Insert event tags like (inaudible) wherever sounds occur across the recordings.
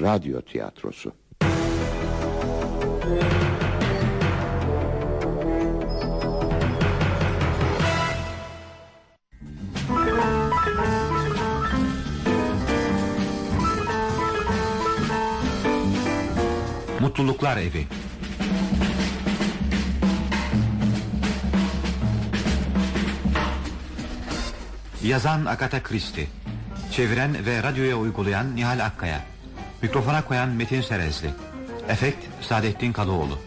radyo tiyatrosu. Mutluluklar Evi. Yazan Agatha Christie. Çeviren ve radyoya uygulayan Nihal Akkaya Mikrofona koyan Metin Serezli. Efekt Saadettin Kadıoğlu.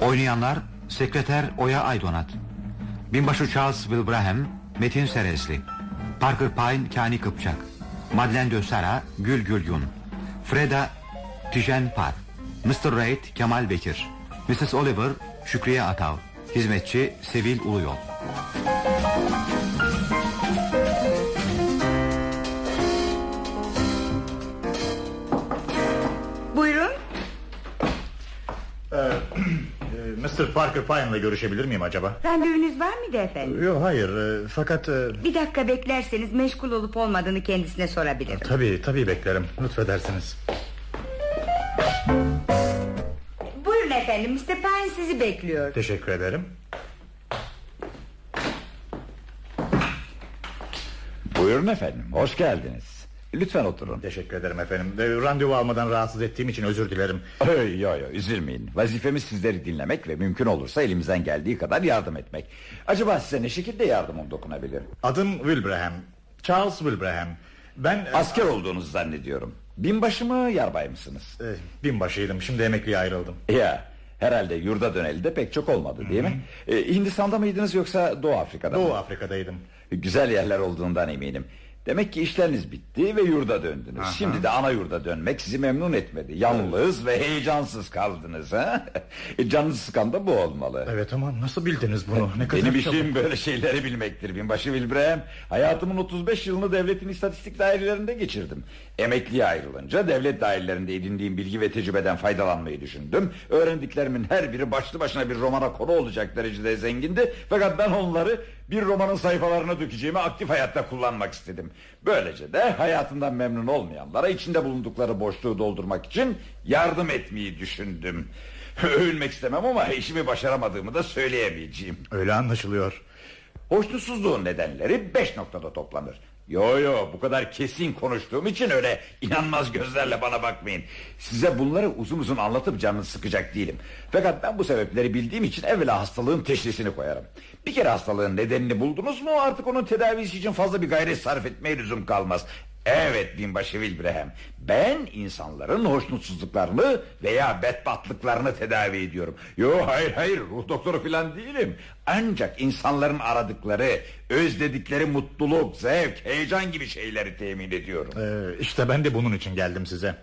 Oynayanlar Sekreter Oya Aydonat. Binbaşı Charles Wilbraham Metin Serezli. Parker Pine Kani Kıpçak. Madeleine de Sara Gül Gülyun Freda Tijen Par Mr. Reid Kemal Bekir. Mrs. Oliver Şükriye Atav. Hizmetçi Sevil Uluyol Mr. Parker Pine'la görüşebilir miyim acaba? Randevunuz var mıydı efendim? Yok hayır e, fakat e, Bir dakika beklerseniz meşgul olup olmadığını kendisine sorabilirim. Tabii tabii beklerim lütfedersiniz Buyurun efendim Mr. Pine sizi bekliyor. Teşekkür ederim Buyurun efendim hoş geldiniz Lütfen oturun. Teşekkür ederim efendim. E, Randevu almadan rahatsız ettiğim için özür dilerim. Yo yo üzülmeyin. Vazifemiz sizleri dinlemek ve mümkün olursa elimizden geldiği kadar yardım etmek. Acaba size ne şekilde yardımım dokunabilir? Adım Wilbraham. Charles Wilbraham. Ben e, Asker olduğunuzu zannediyorum. Binbaşı mı yarbay mısınız? E, binbaşıydım. Şimdi emekliye ayrıldım. Ya herhalde yurda döneli de pek çok olmadı değil mi? Ee, Hindistan'da mıydınız yoksa Doğu Afrika'da mı? Doğu Afrika'daydım. Güzel yerler olduğundan eminim Demek ki işleriniz bitti ve yurda döndünüz. Aha. Şimdi de ana yurda dönmek sizi memnun etmedi. Yalnız ve heyecansız kaldınız ha? E, Canınızı sıkan da bu olmalı. Evet ama nasıl bildiniz bunu? Ne kadar Benim çabuk. işim böyle şeyleri bilmektir binbaşı Wilbraham. Hayatımın 35 yılını devletin istatistik dairelerinde geçirdim. Emekliye ayrılınca devlet dairelerinde edindiğim bilgi ve tecrübeden faydalanmayı düşündüm. Öğrendiklerimin her biri başlı başına bir romana konu olacak derecede zengindi. Fakat ben onları bir romanın sayfalarına dökeceğimi aktif hayatta kullanmak istedim. Böylece de hayatından memnun olmayanlara içinde bulundukları boşluğu doldurmak için yardım etmeyi düşündüm. (laughs) Övünmek istemem ama işimi başaramadığımı da söyleyemeyeceğim. Öyle anlaşılıyor. Hoşnutsuzluğun nedenleri beş noktada toplanır. Yo yo bu kadar kesin konuştuğum için öyle inanmaz gözlerle bana bakmayın. Size bunları uzun uzun anlatıp canınızı sıkacak değilim. Fakat ben bu sebepleri bildiğim için evvela hastalığın teşhisini koyarım. Bir kere hastalığın nedenini buldunuz mu artık onun tedavisi için fazla bir gayret sarf etmeye lüzum kalmaz. Evet binbaşı Wilbraham. Ben insanların hoşnutsuzluklarını veya bedbahtlıklarını tedavi ediyorum. Yo hayır hayır ruh doktoru falan değilim. Ancak insanların aradıkları Özledikleri mutluluk, zevk, heyecan gibi şeyleri temin ediyorum. Ee, İşte ben de bunun için geldim size.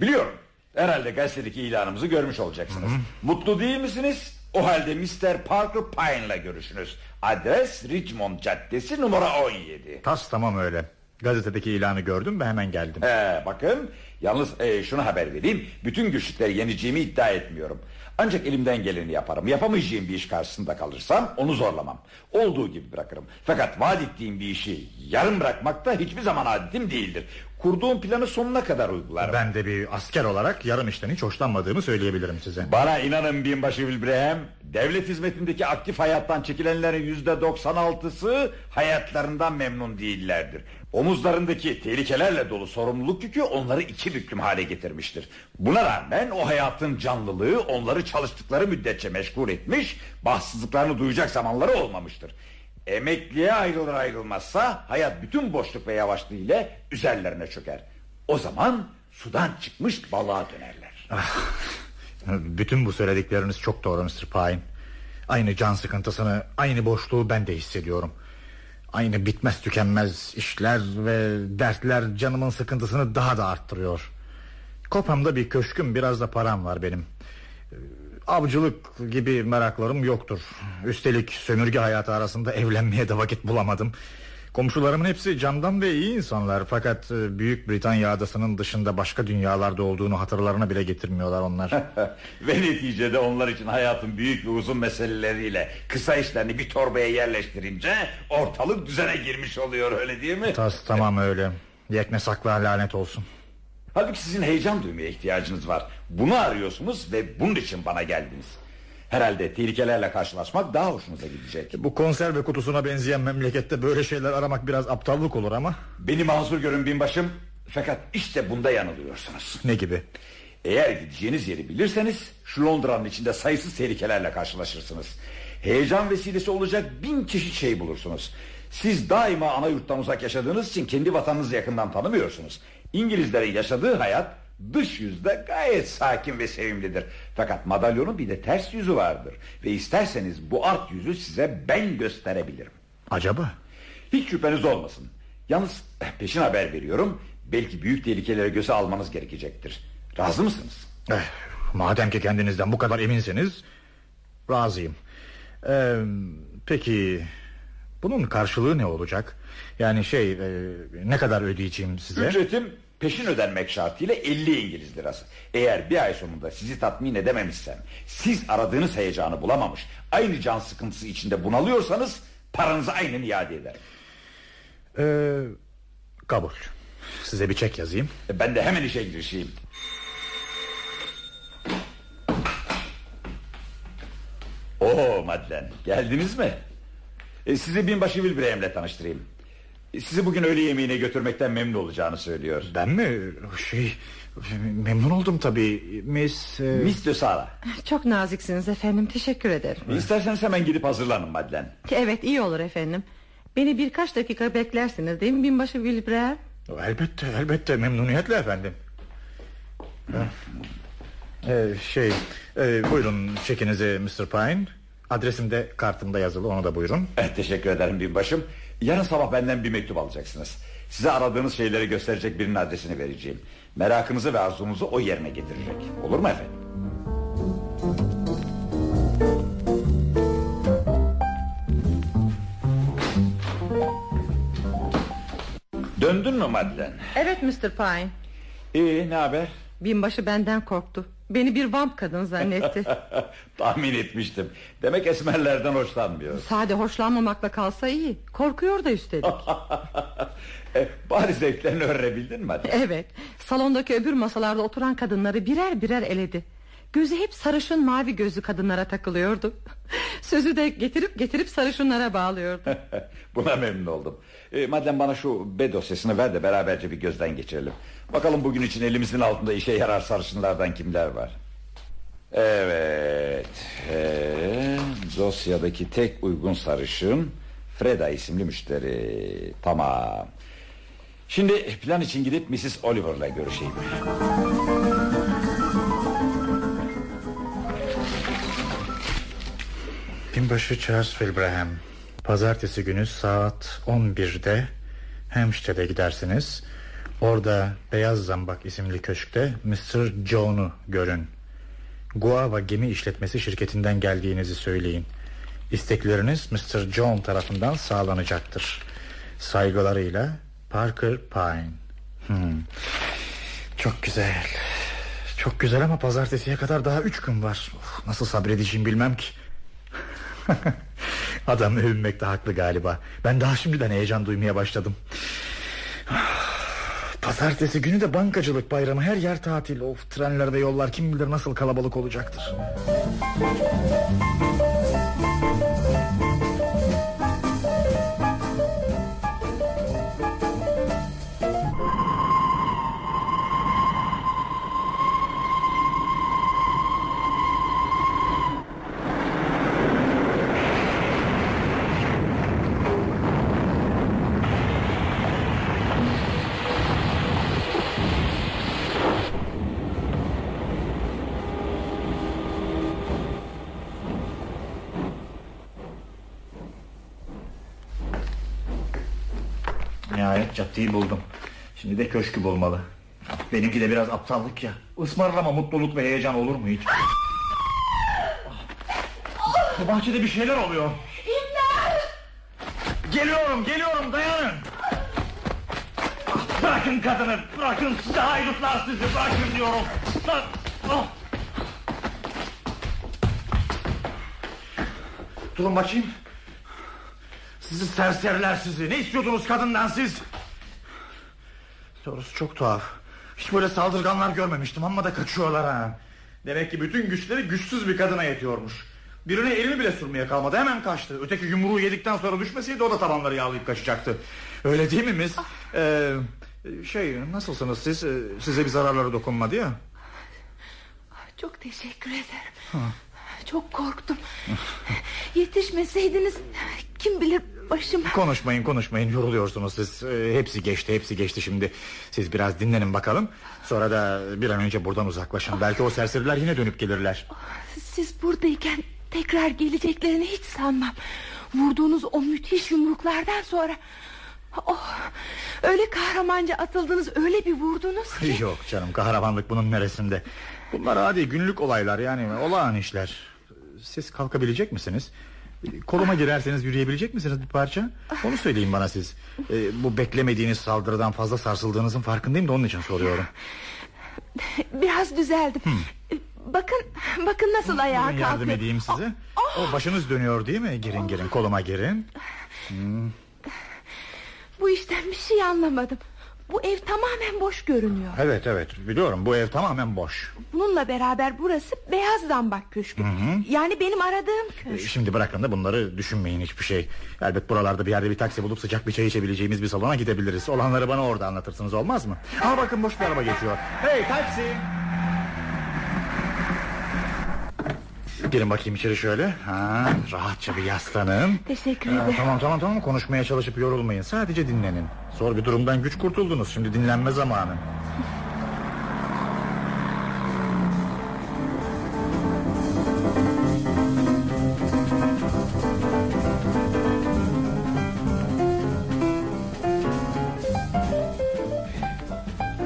Biliyorum. Herhalde gazetedeki ilanımızı görmüş olacaksınız. Mutlu değil misiniz? O halde Mr. Parker Pine'la görüşünüz. Adres Richmond Caddesi numara 17 Tas tamam öyle Gazetedeki ilanı gördüm ve hemen geldim. He, bakın yalnız e, şunu haber vereyim. Bütün güçlükleri yeneceğimi iddia etmiyorum. Ancak elimden geleni yaparım. Yapamayacağım bir iş karşısında kalırsam onu zorlamam. Olduğu gibi bırakırım. Fakat vaat ettiğim bir işi yarım bırakmak da hiçbir zaman adetim değildir Kurduğum planı sonuna kadar uygularım Ben de bir asker olarak yarım işten hiç hoşlanmadığımı söyleyebilirim size Bana inanın binbaşı Wilbraham Devlet hizmetindeki aktif hayattan çekilenlerin yüzde 96'sı hayatlarından memnun değillerdir. Omuzlarındaki tehlikelerle dolu sorumluluk yükü onları iki büklüm hale getirmiştir. Buna rağmen o hayatın canlılığı onları çalıştıkları müddetçe meşgul etmiş, bahtsızlıklarını duyacak zamanları olmamıştır. Emekliye ayrılır ayrılmazsa hayat bütün boşluk ve yavaşlığı ile üzerlerine çöker. O zaman sudan çıkmış balığa dönerler. Bütün bu söyledikleriniz çok doğru Mr. Pine Aynı can sıkıntısını Aynı boşluğu ben de hissediyorum Aynı bitmez tükenmez işler ve dertler canımın sıkıntısını daha da arttırıyor. Kopamda bir köşküm biraz da param var benim. Avcılık gibi meraklarım yoktur. Üstelik sömürge hayatı arasında evlenmeye de vakit bulamadım. Komşularımın hepsi candan ve iyi insanlar Fakat e, Büyük Britanya adasının dışında başka dünyalarda olduğunu hatırlarına bile getirmiyorlar onlar (laughs) Ve neticede onlar için hayatın büyük ve uzun meseleleriyle Kısa işlerini bir torbaya yerleştirince Ortalık düzene girmiş oluyor öyle değil mi? Tas tamam öyle Yekne sakla lanet olsun Halbuki sizin heyecan duymaya ihtiyacınız var. Bunu arıyorsunuz ve bunun için bana geldiniz. Herhalde tehlikelerle karşılaşmak daha hoşunuza gidecek. Bu konserve kutusuna benzeyen memlekette böyle şeyler aramak biraz aptallık olur ama. Beni mazur görün binbaşım. Fakat işte bunda yanılıyorsunuz. Ne gibi? Eğer gideceğiniz yeri bilirseniz Şu Londra'nın içinde sayısız tehlikelerle karşılaşırsınız. Heyecan vesilesi olacak bin çeşit şey bulursunuz. Siz daima ana yurttan uzak yaşadığınız için Kendi vatanınızı yakından tanımıyorsunuz İngilizlerin yaşadığı hayat Dış yüzde gayet sakin ve sevimlidir. Fakat madalyonun bir de ters yüzü vardır. Ve isterseniz bu art yüzü size ben gösterebilirim. Acaba? Hiç şüpheniz olmasın. Yalnız peşin haber veriyorum. Belki büyük tehlikeleri göze almanız gerekecektir. Razı mısınız? Eh, madem ki kendinizden bu kadar eminseniz Razıyım. Ee, Peki Bunun karşılığı ne olacak? Yani şey e, Ne kadar ödeyeceğim size? Ücretim peşin ödenmek şartıyla 50 İngiliz lirası Eğer bir ay sonunda sizi tatmin edememişsem Siz aradığınız heyecanı bulamamış Aynı can sıkıntısı içinde bunalıyorsanız Paranızı aynen iade ederim Ee, kabul Size bir çek yazayım E, Ben de hemen işe girişeyim Oo Madlen geldiniz mi? E, sizi binbaşı Wilbraham'le tanıştırayım. E, Sizi bugün öğle yemeğine götürmekten memnun olacağını söylüyor. Ben mi? Şey Memnun oldum tabii. Miss... e, Miss de Sara. Çok naziksiniz efendim teşekkür ederim. İsterseniz hemen gidip hazırlanın Madlen. Evet iyi olur efendim. Beni birkaç dakika beklersiniz değil mi binbaşı Wilbrer Elbette elbette. Memnuniyetle efendim. Ee, Şey e, Buyurun çekinizi Mr. Pine Adresim de kartımda yazılı onu da buyurun Evet, teşekkür ederim binbaşım Yarın sabah benden bir mektup alacaksınız Size aradığınız şeyleri gösterecek birinin adresini vereceğim Merakınızı ve arzunuzu o yerine getirecek Olur mu efendim? Döndün mü Madlen? Evet Mr. Pine İyi ne haber? Binbaşı benden korktu Beni bir vamp kadın zannetti. (laughs) Tahmin etmiştim. Demek esmerlerden hoşlanmıyor. Sade hoşlanmamakla kalsa iyi. Korkuyor da üstelik. (laughs) E, Bari zevklerini öğrenebildin mi Madlen? Evet. Salondaki öbür masalarda oturan kadınları birer birer eledi Gözü hep sarışın mavi gözlü kadınlara takılıyordu. (laughs) Sözü de getirip getirip sarışınlara bağlıyordu. (laughs) Buna memnun oldum. E, Madem bana şu B dosyasını ver de beraberce bir gözden geçirelim. Bakalım bugün için elimizin altında işe yarar sarışınlardan kimler var? Evet e, Dosyadaki tek uygun sarışın Freda isimli müşteri. Tamam. Şimdi plan için gidip Mrs. Oliver'la görüşeyim Binbaşı Charles Wilbraham Pazartesi günü saat 11'de Hampstead'e gidersiniz Orada Beyaz Zambak isimli köşkte Mr. John'u görün Guava Gemi İşletmesi şirketinden geldiğinizi söyleyin İstekleriniz Mr. John tarafından sağlanacaktır Saygılarıyla Parker Pine hmm. Çok güzel Çok güzel ama pazartesiye kadar daha üç gün var of, Nasıl sabredeceğim bilmem ki (laughs) Adam övünmekte haklı galiba. Ben daha şimdiden heyecan duymaya başladım. (sighs) Pazartesi günü de bankacılık bayramı. Her yer tatil. Of trenler ve yollar kim bilir nasıl kalabalık olacaktır Caddeyi buldum Şimdi de köşkü bulmalı Benimki de biraz aptallık ya Ismarlama mutluluk ve heyecan olur mu hiç Bu bahçede bir şeyler oluyor Geliyorum geliyorum dayanın. Bırakın kadını bırakın size haydutlar sizi bırakın diyorum. Oh. Durun bakayım. Sizi serseriler sizi. Ne istiyordunuz kadından siz? Doğrusu çok tuhaf. Hiç böyle saldırganlar görmemiştim ama da kaçıyorlar ha. Demek ki bütün güçleri güçsüz bir kadına yetiyormuş. Birine elini bile sürmeye kalmadı hemen kaçtı. Öteki yumruğu yedikten sonra düşmeseydi o da tabanları yağlayıp kaçacaktı. Öyle değil mi mis? Ee, şey nasılsınız siz? Ee, Size bir zararları dokunmadı ya. Çok teşekkür ederim. Çok korktum. (laughs) Yetişmeseydiniz kim bilir başıma. Konuşmayın konuşmayın yoruluyorsunuz siz. Ee, hepsi geçti hepsi geçti şimdi. Siz biraz dinlenin bakalım. Sonra da bir an önce buradan uzaklaşın. Belki o serseriler yine dönüp gelirler. Siz buradayken tekrar geleceklerini hiç sanmam. Vurduğunuz o müthiş yumruklardan sonra... Oh, öyle kahramanca atıldınız öyle bir vurdunuz ki. Yok canım kahramanlık bunun neresinde? Bunlar hadi günlük olaylar yani olağan işler. Siz kalkabilecek misiniz? Koluma girerseniz yürüyebilecek misiniz bir parça? Onu söyleyin bana siz. Ee, bu beklemediğiniz saldırıdan fazla sarsıldığınızın farkındayım da onun için soruyorum. Biraz düzeldim. Bakın bakın nasıl ayağa kalkıyor. yardım edeyim size. O başınız dönüyor değil mi? Girin girin koluma girin. Bu işten bir şey anlamadım. Bu ev tamamen boş görünüyor. Evet evet biliyorum bu ev tamamen boş. Bununla beraber burası beyaz zambak köşkü. Yani benim aradığım Ee, köşk. Şimdi bırakın da bunları düşünmeyin hiçbir şey. Elbet buralarda bir yerde bir taksi bulup sıcak bir çay içebileceğimiz bir salona gidebiliriz. Olanları bana orada anlatırsınız olmaz mı? Aa bakın boş bir araba geçiyor. Hey taksi! Girin bakayım içeri şöyle. Ha, rahatça bir yaslanın. Teşekkür Ha, ederim. tamam tamam tamam konuşmaya çalışıp yorulmayın. Sadece dinlenin. Zor bir durumdan güç kurtuldunuz. Şimdi dinlenme zamanı.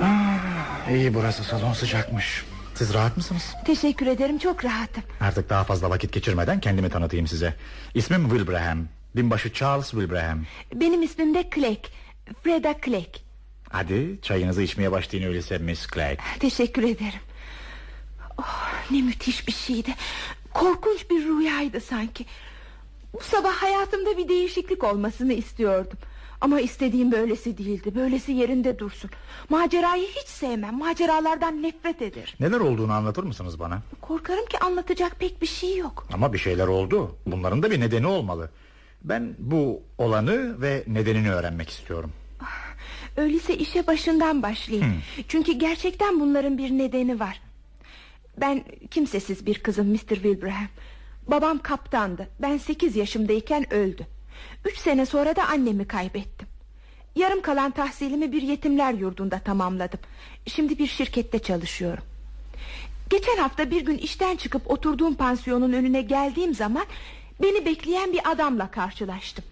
Ah, İyi burası salon sıcakmış. Siz rahat mısınız? Teşekkür ederim çok rahatım. Artık daha fazla vakit geçirmeden kendimi tanıtayım size. İsmim Wilbraham. Binbaşı Charles Wilbraham. Benim ismim de Clegg. Freda Clegg. Hadi çayınızı içmeye başlayın öyleyse Miss Clegg. Teşekkür ederim. Oh, ne müthiş bir şeydi. Korkunç bir rüyaydı sanki. Bu sabah hayatımda bir değişiklik olmasını istiyordum. Ama istediğim böylesi değildi. Böylesi yerinde dursun. Macerayı hiç sevmem. Maceralardan nefret ederim. Neler olduğunu anlatır mısınız bana? Korkarım ki anlatacak pek bir şey yok. Ama bir şeyler oldu. Bunların da bir nedeni olmalı. Ben bu olanı ve nedenini öğrenmek istiyorum. Öyleyse işe başından başlayayım. Çünkü gerçekten bunların bir nedeni var. Ben kimsesiz bir kızım Mr. Wilbraham. Babam kaptandı. Ben sekiz yaşımdayken öldü. Üç sene sonra da annemi kaybettim. Yarım kalan tahsilimi bir yetimler yurdunda tamamladım. Şimdi bir şirkette çalışıyorum. Geçen hafta bir gün işten çıkıp oturduğum pansiyonun önüne geldiğim zaman... ...beni bekleyen bir adamla karşılaştım.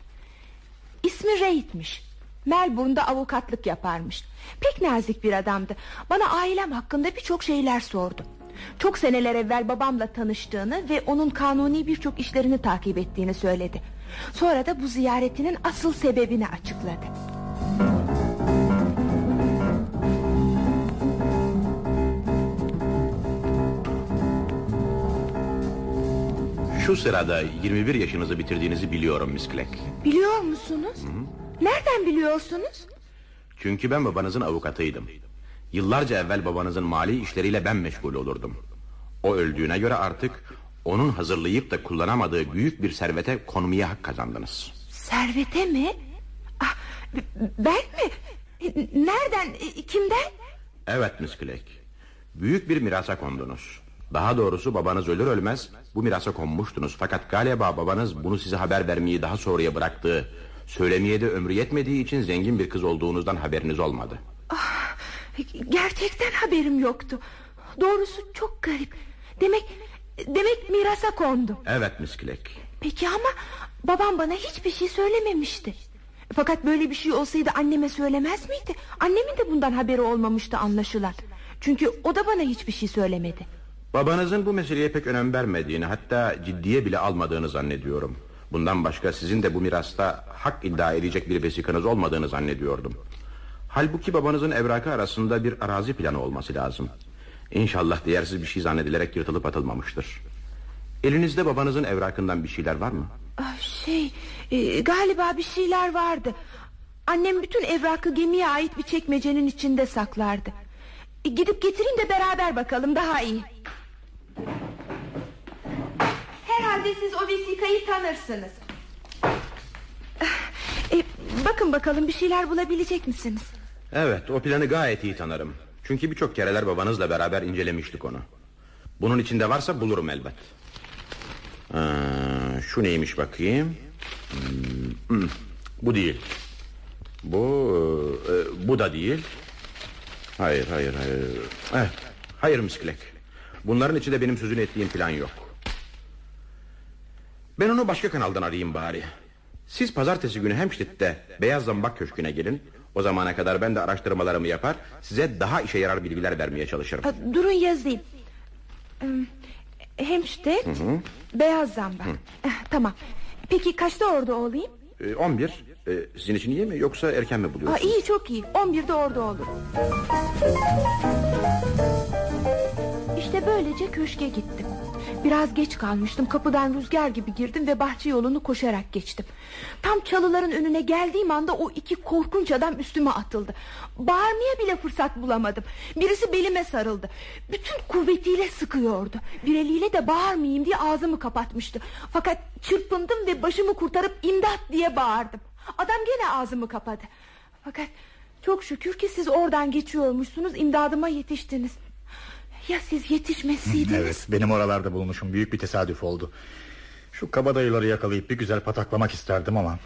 İsmi Reit'miş. Melbourne'da avukatlık yaparmış. Pek nazik bir adamdı. Bana ailem hakkında birçok şeyler sordu. Çok seneler evvel babamla tanıştığını ve onun kanuni birçok işlerini takip ettiğini söyledi. Sonra da bu ziyaretinin asıl sebebini açıkladı. Şu sırada 21 yaşınızı bitirdiğinizi biliyorum Miss Clegg. Biliyor musunuz? Nereden biliyorsunuz? Çünkü ben babanızın avukatıydım. Yıllarca evvel babanızın mali işleriyle ben meşgul olurdum. O öldüğüne göre artık onun hazırlayıp da kullanamadığı büyük bir servete konmaya hak kazandınız. Servete mi? Ah, ben mi? Nereden? Kimden? Evet Miss Clegg. Büyük bir mirasa kondunuz. Daha doğrusu babanız ölür ölmez bu mirasa konmuştunuz. Fakat galiba babanız bunu size haber vermeyi daha sonraya bıraktığı... ...söylemeye de ömrü yetmediği için zengin bir kız olduğunuzdan haberiniz olmadı. Gerçekten haberim yoktu. Doğrusu çok garip. Demek demek mirasa kondum. Evet Miss Clegg. Peki ama babam bana hiçbir şey söylememişti. Fakat böyle bir şey olsaydı anneme söylemez miydi? Annemin de bundan haberi olmamıştı anlaşılan. Çünkü o da bana hiçbir şey söylemedi. Babanızın bu meseleye pek önem vermediğini hatta ciddiye bile almadığını zannediyorum. Bundan başka sizin de bu mirasta hak iddia edecek bir vesikanız olmadığını zannediyordum. Halbuki babanızın evrakı arasında bir arazi planı olması lazım. İnşallah değersiz bir şey zannedilerek yırtılıp atılmamıştır. Elinizde babanızın evrakından bir şeyler var mı? Ah, Şey e, galiba bir şeyler vardı. Annem bütün evrakı gemiye ait bir çekmecenin içinde saklardı. E, gidip getireyim de beraber bakalım daha iyi. Herhalde siz o vesikayı tanırsınız. E, bakın bakalım bir şeyler bulabilecek misiniz? Evet o planı gayet iyi tanırım. Çünkü birçok kereler babanızla beraber incelemiştik onu. Bunun içinde varsa bulurum elbet. Ha, şu neymiş bakayım. Hmm, hmm, bu değil. Bu e, bu da değil. Hayır hayır hayır. Evet, hayır misklek. Bunların içinde benim sözünü ettiğim plan yok. Ben onu başka kanaldan arayayım bari. Siz pazartesi günü Hemşit'te Beyaz Zambak Köşkü'ne gelin. O zamana kadar ben de araştırmalarımı yapar... ...size daha işe yarar bilgiler vermeye çalışırım. Durun yazayım. Hemşte Beyaz Zamba. Eh, Tamam. Peki kaçta orada olayım? Ee, 11. Ee, sizin için iyi mi yoksa erken mi Aa, buluyorsunuz? iyi çok iyi. 11'de orada olur. İşte böylece köşke gittim. Biraz geç kalmıştım. Kapıdan rüzgar gibi girdim ve bahçe yolunu koşarak geçtim. Tam çalıların önüne geldiğim anda o iki korkunç adam üstüme atıldı. Bağırmaya bile fırsat bulamadım. Birisi belime sarıldı. Bütün kuvvetiyle sıkıyordu. Bir eliyle de bağırmayayım diye ağzımı kapatmıştı. Fakat çırpındım ve başımı kurtarıp imdat diye bağırdım. Adam gene ağzımı kapadı. Fakat çok şükür ki siz oradan geçiyormuşsunuz imdadıma yetiştiniz. Ya siz yetişmeseydiniz? Evet benim oralarda bulmuşum büyük bir tesadüf oldu. Şu kabadayıları yakalayıp bir güzel pataklamak isterdim ama...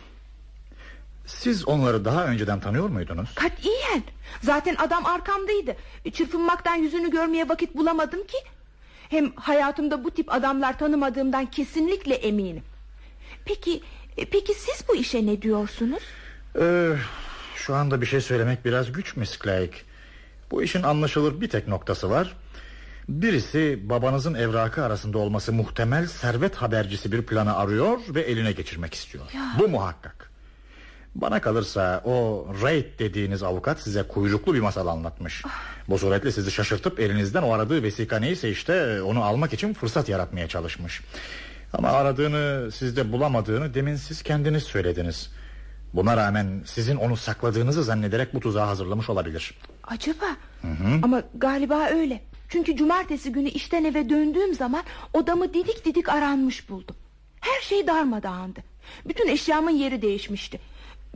Siz onları daha önceden tanıyor muydunuz? Katiyen. Zaten adam arkamdaydı. Çırpınmaktan yüzünü görmeye vakit bulamadım ki. Hem hayatımda bu tip adamlar tanımadığımdan kesinlikle eminim. Peki, e, peki siz bu işe ne diyorsunuz? Ee, şu anda bir şey söylemek biraz güç Clegg. Bu işin anlaşılır bir tek noktası var. Birisi babanızın evrakı arasında olması muhtemel servet habercisi bir planı arıyor ve eline geçirmek istiyor. Bu muhakkak. Bana kalırsa o Raid dediğiniz avukat size kuyruklu bir masal anlatmış. Bu suretle sizi şaşırtıp elinizden o aradığı vesika neyse işte onu almak için fırsat yaratmaya çalışmış. Ama aradığını sizde bulamadığını demin siz kendiniz söylediniz. Buna rağmen sizin onu sakladığınızı zannederek bu tuzağı hazırlamış olabilir. Acaba? Ama galiba öyle. Çünkü cumartesi günü işten eve döndüğüm zaman odamı didik didik aranmış buldum. Her şey darmadağındı. Bütün eşyamın yeri değişmişti.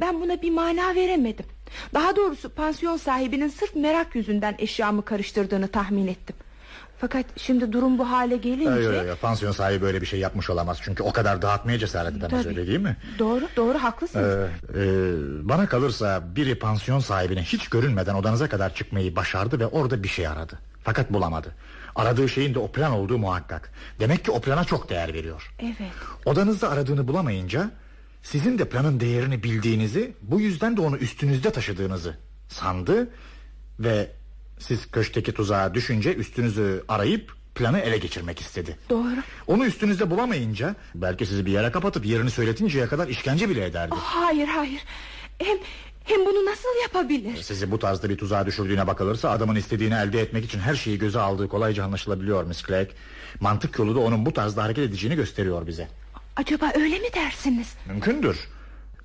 Ben buna bir mana veremedim. Daha doğrusu pansiyon sahibinin sırf merak yüzünden eşyamı karıştırdığını tahmin ettim. Fakat şimdi durum bu hale gelince... Ay, ay, ay, pansiyon sahibi böyle bir şey yapmış olamaz. Çünkü o kadar dağıtmaya cesaret edemez Tabii. öyle değil mi? Doğru doğru haklısınız. Ee, e, bana kalırsa biri pansiyon sahibine hiç görünmeden odanıza kadar çıkmayı başardı ve orada bir şey aradı. Fakat bulamadı. Aradığı şeyin de o plan olduğu muhakkak. Demek ki o plana çok değer veriyor. Evet. Odanızda aradığını bulamayınca sizin de planın değerini bildiğinizi, bu yüzden de onu üstünüzde taşıdığınızı sandı ve siz köşkteki tuzağa düşünce üstünüzü arayıp planı ele geçirmek istedi. Doğru. Onu üstünüzde bulamayınca belki sizi bir yere kapatıp yerini söyletinceye kadar işkence bile ederdi. Oh, hayır hayır. Hem hem bunu nasıl yapabilir? Sizi bu tarzda bir tuzağa düşürdüğüne bakılırsa adamın istediğini elde etmek için her şeyi göze aldığı kolayca anlaşılabiliyor Miss Clegg. Mantık yolu da onun bu tarzda hareket edeceğini gösteriyor bize. Acaba öyle mi dersiniz? Mümkündür.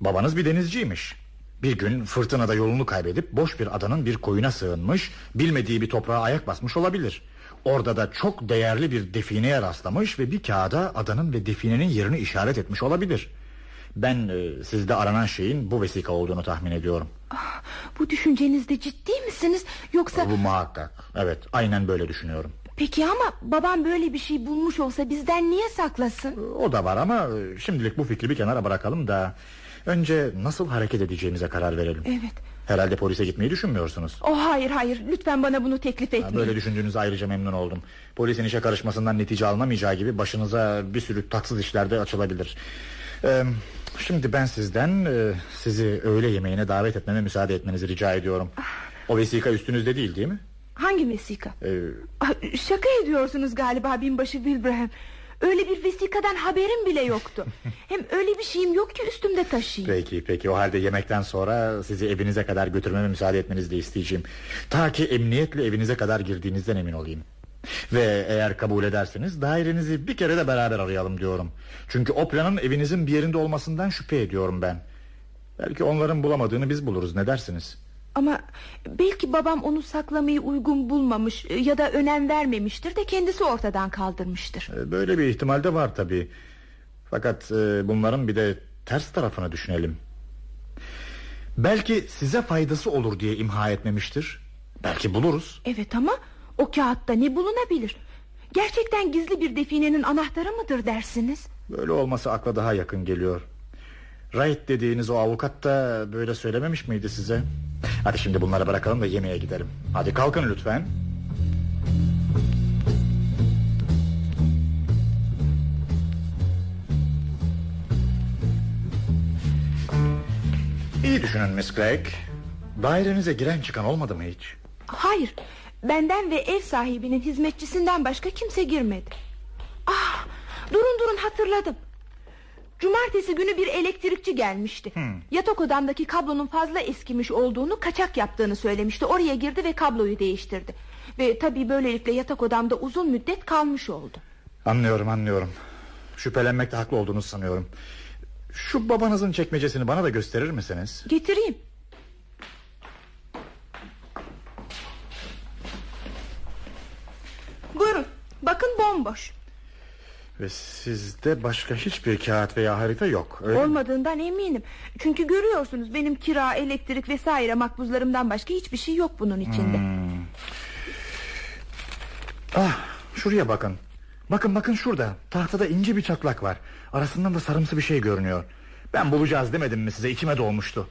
Babanız bir denizciymiş. Bir gün fırtınada yolunu kaybedip boş bir adanın bir koyuna sığınmış, bilmediği bir toprağa ayak basmış olabilir. Orada da çok değerli bir defineye rastlamış ve bir kağıda adanın ve definenin yerini işaret etmiş olabilir. Ben e, sizde aranan şeyin bu vesika olduğunu tahmin ediyorum. Ah, bu düşüncenizde ciddi misiniz? Yoksa Bu muhakkak. Evet, aynen böyle düşünüyorum. peki ama babam böyle bir şey bulmuş olsa bizden niye saklasın? O da var ama e, şimdilik bu fikri bir kenara bırakalım da önce nasıl hareket edeceğimize karar verelim. Evet. Herhalde polise gitmeyi düşünmüyorsunuz. Oh hayır hayır lütfen bana bunu teklif Ha, etmeyin. Böyle düşündüğünüze ayrıca memnun oldum. Polisin işe karışmasından netice alınamayacağı gibi başınıza bir sürü tatsız işlerde açılabilir. Ee, şimdi ben sizden e, sizi öğle yemeğine davet etmeme müsaade etmenizi rica ediyorum. O vesika üstünüzde değil değil mi? Hangi vesika? Ee, Şaka ediyorsunuz galiba binbaşı Wilbraham. Öyle bir vesikadan haberim bile yoktu. (laughs) Hem öyle bir şeyim yok ki üstümde taşıyayım. Peki peki o halde yemekten sonra sizi evinize kadar götürmeme müsaade etmenizi de isteyeceğim. Ta ki emniyetle evinize kadar girdiğinizden emin olayım. Ve eğer kabul ederseniz dairenizi bir kere de beraber arayalım diyorum. Çünkü o planın evinizin bir yerinde olmasından şüphe ediyorum ben. Belki onların bulamadığını biz buluruz ne dersiniz? Ama belki babam onu saklamayı uygun bulmamış ya da önem vermemiştir de kendisi ortadan kaldırmıştır. Ee, Böyle bir ihtimal de var tabii. Fakat e, bunların bir de ters tarafını düşünelim. Belki size faydası olur diye imha etmemiştir. Belki buluruz. Evet ama o kağıtta ne bulunabilir? Gerçekten gizli bir definenin anahtarı mıdır dersiniz? Böyle olması akla daha yakın geliyor. Wright dediğiniz o avukat da böyle söylememiş miydi size? Hadi şimdi bunları bırakalım da yemeğe gidelim. Hadi kalkın lütfen. İyi düşünün Miss Clegg. Dairenize giren çıkan olmadı mı hiç? Hayır benden ve ev sahibinin hizmetçisinden başka kimse girmedi. Ah durun durun hatırladım. Cumartesi günü bir elektrikçi gelmişti. Yatak odamdaki kablonun fazla eskimiş olduğunu Kaçak yaptığını söylemişti. Oraya girdi ve kabloyu değiştirdi. Ve tabii böylelikle yatak odamda uzun müddet kalmış oldu. Anlıyorum anlıyorum. Şüphelenmekte haklı olduğunuzu sanıyorum. Şu babanızın çekmecesini bana da gösterir misiniz? Getireyim Buyurun bakın bomboş. Ve sizde başka hiçbir kağıt veya harita yok öyle mi? Olmadığından eminim. Çünkü görüyorsunuz benim kira, elektrik vesaire makbuzlarımdan başka hiçbir şey yok bunun içinde. Ah şuraya bakın. Bakın bakın şurada. Tahtada ince bir çatlak var. Arasından da sarımsı bir şey görünüyor. Ben bulacağız demedim mi size? İçime dolmuştu.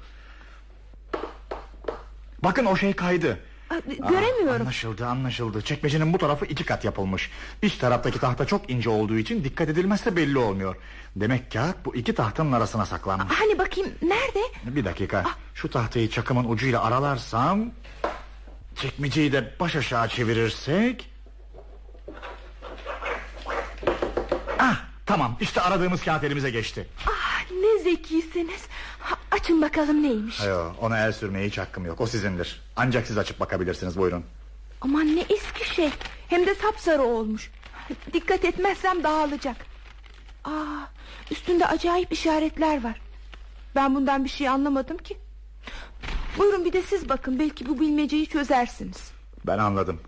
Bakın o şey kaydı Aa, Ah, Göremiyorum. Anlaşıldı anlaşıldı. Çekmecenin bu tarafı iki kat yapılmış. İç taraftaki tahta çok ince olduğu için Dikkat edilmezse belli olmuyor. Demek kağıt bu iki tahtanın arasına saklanmış. Hani bakayım nerede? Bir dakika. Şu tahtayı çakımın ucuyla aralarsam Çekmeceyi de baş aşağı çevirirsek. Ah tamam. İşte aradığımız kağıt elimize geçti. Ah ne zekisiniz Açın bakalım neymiş. Yo, Ona el sürmeye hiç hakkım yok. O sizindir. Ancak siz açıp bakabilirsiniz. Buyurun. Aman ne eski şey. Hem de sapsarı olmuş. Dikkat etmezsem dağılacak. Aa, Üstünde acayip işaretler var. Ben bundan bir şey anlamadım ki. Buyurun bir de siz bakın. Belki bu bilmeceyi çözersiniz. Ben anladım.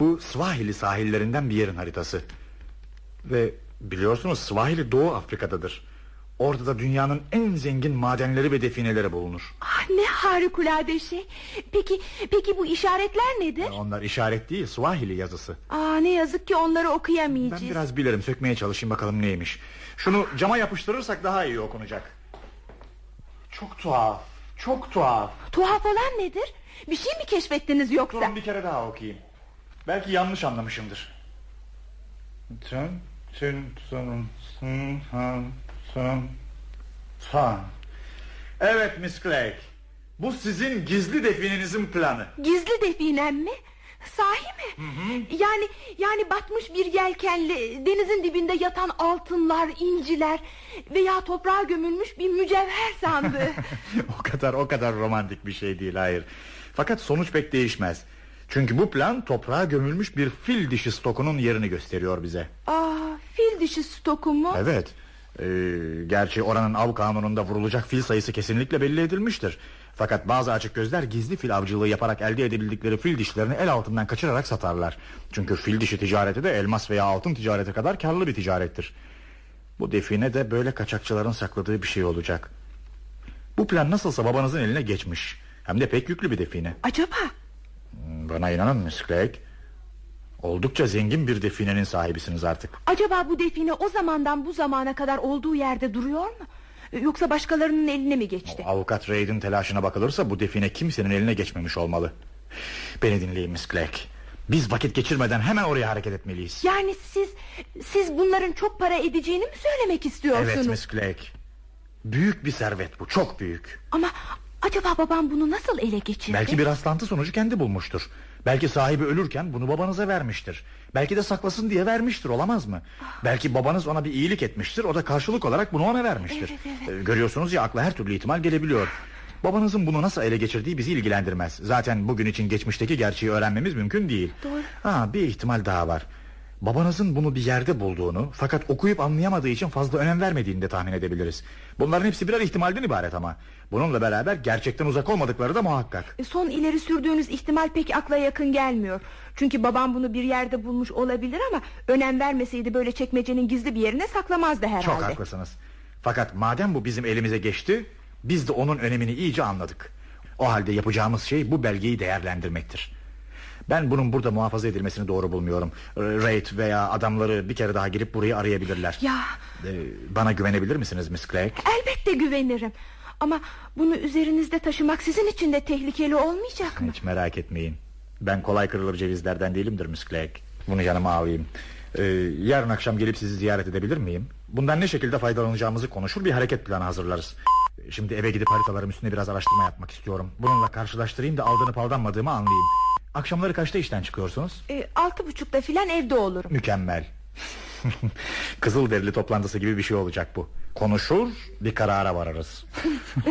Bu Swahili sahillerinden bir yerin haritası. Ve biliyorsunuz Swahili Doğu Afrika'dadır Orada da dünyanın en zengin madenleri ve defineleri bulunur. Ah, Ne harikulade şey. Peki peki bu işaretler nedir? Onlar işaret değil Swahili yazısı. Aa, Ne yazık ki onları Ben okuyamayacağız biraz bilirim sökmeye çalışayım bakalım neymiş. Şunu cama yapıştırırsak daha iyi okunacak. Çok tuhaf Çok tuhaf. Tuhaf olan nedir? Bir şey mi keşfettiniz yoksa? Durun bir kere daha okuyayım. Belki yanlış anlamışımdır. Tün tün tün tün tün san. Evet Miss Clegg Bu sizin gizli definenizin planı Gizli definem mi? Sahi mi? Yani yani batmış bir yelkenli denizin dibinde yatan altınlar, inciler veya toprağa gömülmüş bir mücevher sandığı. (laughs) o kadar o kadar romantik bir şey değil hayır. Fakat sonuç pek değişmez. Çünkü bu plan toprağa gömülmüş bir fil dişi stokunun yerini gösteriyor bize. Aa, fil dişi stoku mu? Evet. Ee, gerçi oranın av kanununda vurulacak fil sayısı kesinlikle belli edilmiştir. Fakat bazı açık gözler gizli fil avcılığı yaparak elde edebildikleri fil dişlerini el altından kaçırarak satarlar. Çünkü fil dişi ticareti de elmas veya altın ticareti kadar karlı bir ticarettir. Bu define de böyle kaçakçıların sakladığı bir şey olacak. Bu plan nasılsa babanızın eline geçmiş. Hem de pek yüklü bir define. Acaba? Bana inanın Miss Clegg. Oldukça zengin bir definenin sahibisiniz artık. Acaba bu define o zamandan bu zamana kadar olduğu yerde duruyor mu? Yoksa başkalarının eline mi geçti? Avukat Reid'in telaşına bakılırsa bu define kimsenin eline geçmemiş olmalı. Beni dinleyin Miss Clegg. Biz vakit geçirmeden hemen oraya hareket etmeliyiz. Yani siz siz bunların çok para edeceğini mi söylemek istiyorsunuz? Evet Miss Clegg. Büyük bir servet bu çok büyük. Ama acaba babam bunu nasıl ele geçirdi? Belki bir rastlantı sonucu kendi bulmuştur. Belki sahibi ölürken bunu babanıza vermiştir. Belki de saklasın diye vermiştir olamaz mı? Belki babanız ona bir iyilik etmiştir. O da karşılık olarak bunu ona vermiştir. Evet, evet. Ee, Görüyorsunuz ya akla her türlü ihtimal gelebiliyor. Babanızın bunu nasıl ele geçirdiği bizi ilgilendirmez. Zaten bugün için geçmişteki gerçeği öğrenmemiz mümkün değil. Doğru. Ha, bir ihtimal daha var. Babanızın bunu bir yerde bulduğunu fakat okuyup anlayamadığı için fazla önem vermediğini de tahmin edebiliriz. Bunların hepsi birer ihtimalden ibaret ama. Bununla beraber gerçekten uzak olmadıkları da muhakkak. E, Son ileri sürdüğünüz ihtimal pek akla yakın gelmiyor. Çünkü babam bunu bir yerde bulmuş olabilir ama önem vermeseydi böyle çekmecenin gizli bir yerine saklamazdı herhalde. Çok haklısınız. Fakat madem bu bizim elimize geçti, biz de onun önemini iyice anladık. O halde yapacağımız şey bu belgeyi değerlendirmektir. Ben bunun burada muhafaza edilmesini doğru bulmuyorum. Raid veya adamları bir kere daha girip burayı arayabilirler. Ya Ee, bana güvenebilir misiniz Miss Clegg? elbette güvenirim. Ama bunu üzerinizde taşımak sizin için de tehlikeli olmayacak mı? Hiç merak etmeyin. Ben kolay kırılır cevizlerden değilimdir Miss Clegg. Bunu yanıma alayım. Ee, yarın akşam gelip sizi ziyaret edebilir miyim? Bundan ne şekilde faydalanacağımızı konuşur bir hareket planı hazırlarız. Şimdi eve gidip haritalarım üstüne biraz araştırma yapmak istiyorum. Bununla karşılaştırayım da aldanıp aldanmadığımı anlayayım. Akşamları kaçta işten çıkıyorsunuz? E, altı buçukta filan evde olurum. Mükemmel. (laughs) Kızılderili toplantısı gibi bir şey olacak bu. Konuşur, bir karara varırız.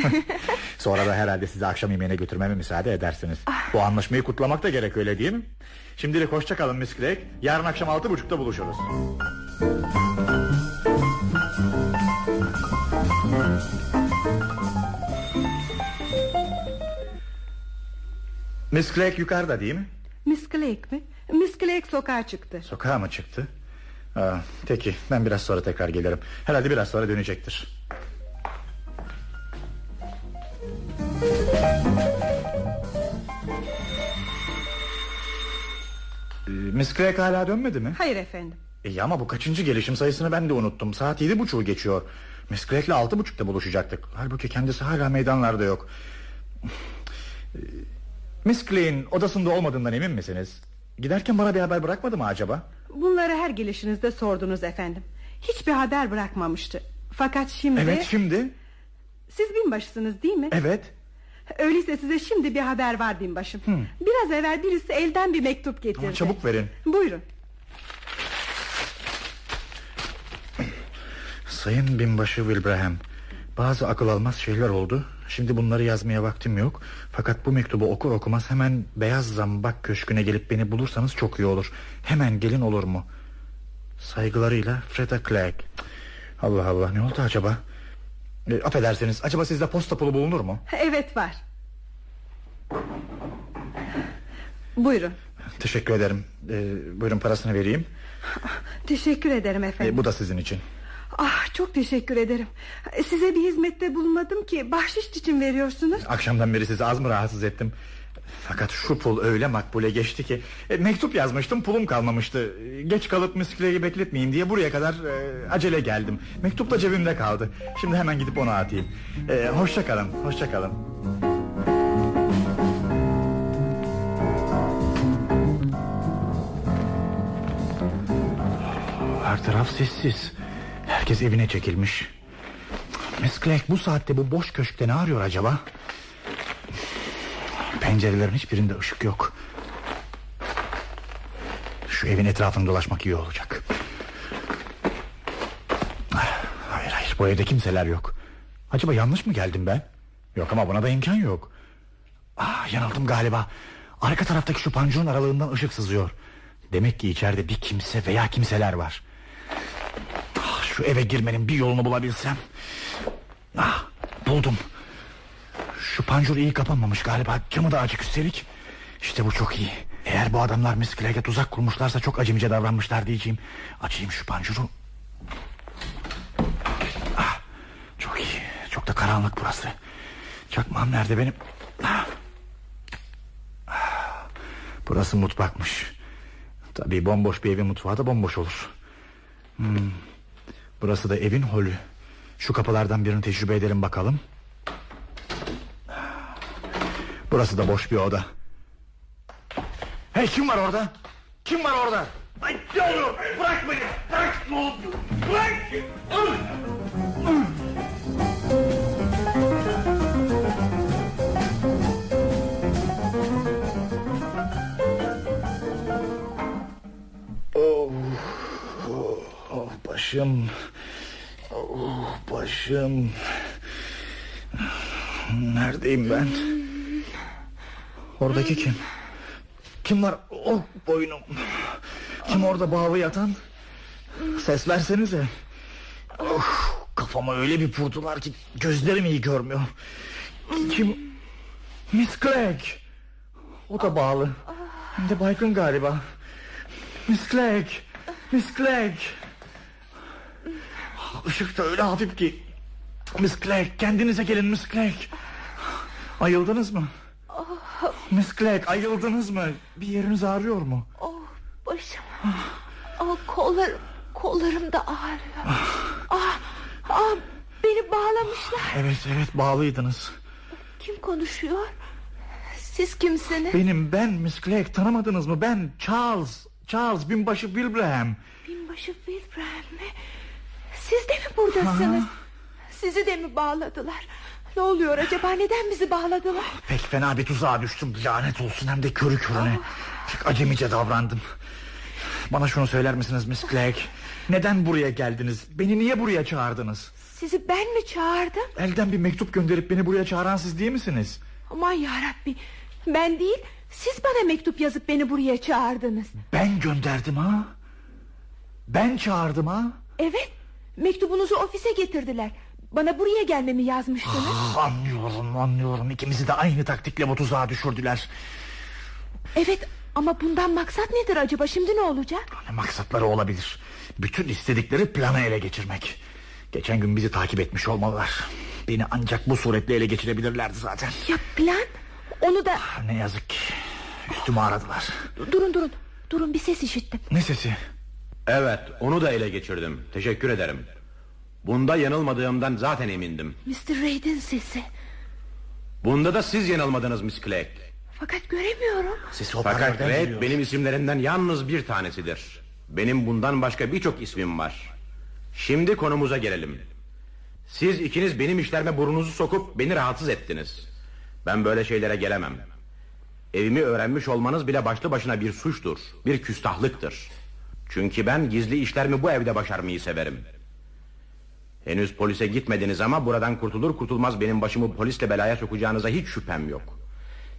(laughs) Sonra da herhalde sizi akşam yemeğine götürmeme müsaade edersiniz. Bu anlaşmayı kutlamak da gerek öyle değil mi? Şimdilik hoşça kalın Miss Clegg. Yarın akşam altı buçukta buluşuruz. Miss Clegg yukarıda değil mi? Miss Clegg mi? Miss Clegg sokağa çıktı. Sokağa mı çıktı? Aa, peki ben biraz sonra tekrar gelirim. Herhalde biraz sonra dönecektir. Ee, Miss Clegg hala dönmedi mi? Hayır efendim. İyi ama bu kaçıncı gelişim sayısını ben de unuttum. Saat yedi buçuğu geçiyor. Miss Clegg'le altı buçukta buluşacaktık. Halbuki kendisi hala meydanlarda yok. Miss Clegg'in odasında olmadığından emin misiniz? Giderken bana bir haber bırakmadı mı acaba? Bunları her gelişinizde sordunuz efendim. Hiçbir haber bırakmamıştı. Fakat şimdi... Evet şimdi. Siz binbaşısınız değil mi? Evet. Öyleyse size şimdi bir haber var binbaşım. Biraz evvel birisi elden bir mektup getirdi. Ama çabuk verin. Buyurun. Sayın binbaşı Wilbraham Bazı akıl almaz şeyler oldu Şimdi bunları yazmaya vaktim yok. Fakat bu mektubu okur okumaz hemen Beyaz Zambak Köşkü'ne gelip beni bulursanız çok iyi olur. Hemen gelin olur mu? Saygılarıyla Freda Clegg. Allah Allah ne oldu acaba? E, Affedersiniz acaba sizde posta pulu bulunur mu? Evet var. Buyurun. Teşekkür ederim. E, Buyurun parasını vereyim. Teşekkür ederim efendim. e, Bu da sizin için Ah çok teşekkür ederim. Size bir hizmette bulunmadım ki. Bahşiş için veriyorsunuz. Akşamdan beri sizi az mı rahatsız ettim? Fakat şu pul öyle makbule geçti ki e, Mektup yazmıştım pulum kalmamıştı. Geç kalıp miskileyi bekletmeyeyim diye buraya kadar e, acele geldim. Mektup da cebimde kaldı. Şimdi hemen gidip onu atayım. E, Hoşça kalın hoşça kalın. Her taraf sessiz Herkes evine çekilmiş Miss Clegg bu saatte bu boş köşkte ne arıyor acaba? Pencerelerin hiçbirinde ışık yok. Şu evin etrafını dolaşmak iyi olacak. Hayır hayır bu evde kimseler yok. Acaba yanlış mı geldim ben? Yok ama buna da imkan yok. Ah, yanıldım galiba. Arka taraftaki şu pancuğun aralığından ışık sızıyor. Demek ki içeride bir kimse veya kimseler var. Şu eve girmenin bir yolunu bulabilsem. Ah, buldum. Şu pancur iyi kapanmamış galiba. Camı da açık üstelik. İşte bu çok iyi. Eğer bu adamlar Miss Clegg'e tuzak kurmuşlarsa Çok acemice davranmışlar diyeceğim. Açayım şu pancuru ah, Çok iyi. Çok da karanlık burası. Çakmağım nerede benim? Ah. Ah, Burası mutfakmış. Tabii bomboş bir evin mutfağı da bomboş olur. Hmm. Burası da evin holü. Şu kapılardan birini tecrübe edelim bakalım. Burası da boş bir oda. Hey kim var orada? Kim var orada? Ay yavrum bırak beni. Bırak ne oldu? Bırak. Oh, oh, oh başım. Neredeyim ben? Oradaki kim? Kim var? Oh boynum. Kim orada bağlı yatan? Ses versenize. Oh, kafama öyle bir vurdular ki gözlerim iyi görmüyor. Kim? Miss Clegg. O da bağlı. Hem de baygın galiba. Miss Clegg. Miss Clegg. Işık da öyle hafif ki. Miss Clegg kendinize gelin Miss Clegg. Ayıldınız mı? Miss Clegg ayıldınız mı? Bir yeriniz ağrıyor mu? Oh başım. Oh, kollarım, kollarım da ağrıyor. Ah, ah, beni bağlamışlar. Evet evet bağlıydınız. Kim konuşuyor? Siz kimsiniz? Benim ben Miss Clegg tanımadınız mı? Ben Charles. Charles binbaşı Wilbraham. Binbaşı Wilbraham mi? Siz de mi buradasınız? Sizi de mi bağladılar? Ne oluyor acaba? Neden bizi bağladılar? Pek fena bir tuzağa düştüm. Lanet olsun hem de körü körüne. Çok acemice davrandım. Bana şunu söyler misiniz Miss Clegg? Neden buraya geldiniz? Beni niye buraya çağırdınız? Sizi ben mi çağırdım? Elden bir mektup gönderip beni buraya çağıran siz değil misiniz? Aman yarabbi. Ben değil, siz bana mektup yazıp beni buraya çağırdınız. Ben gönderdim ha? Ben çağırdım ha? Evet, mektubunuzu ofise getirdiler. Bana buraya gelmemi yazmıştınız. Ah, anlıyorum anlıyorum. İkimizi de aynı taktikle bu tuzağa düşürdüler. Evet, ama bundan maksat nedir acaba? Şimdi ne olacak? Ne maksatları olabilir? Bütün istedikleri planı ele geçirmek. Geçen gün bizi takip etmiş olmalılar. Beni ancak bu suretle ele geçirebilirlerdi zaten. Ya plan? Onu da... Ne yazık ki. Üstümü aradılar. Durun durun. Durun bir ses işittim. Ne sesi? Evet onu da ele geçirdim. Teşekkür ederim. Bunda yanılmadığımdan zaten emindim. Mr. Raid'in sesi. Bunda da siz yanılmadınız Miss Clegg. Fakat göremiyorum. Sesi o Fakat Red benim isimlerimden yalnız bir tanesidir. Benim bundan başka birçok ismim var. Şimdi konumuza gelelim. Siz ikiniz benim işlerime burnunuzu sokup beni rahatsız ettiniz. Ben böyle şeylere gelemem. Evimi öğrenmiş olmanız bile başlı başına bir suçtur. Bir küstahlıktır. Çünkü ben gizli işlerimi bu evde başarmayı severim. Henüz polise gitmediniz ama buradan kurtulur kurtulmaz benim başımı polisle belaya sokacağınıza hiç şüphem yok.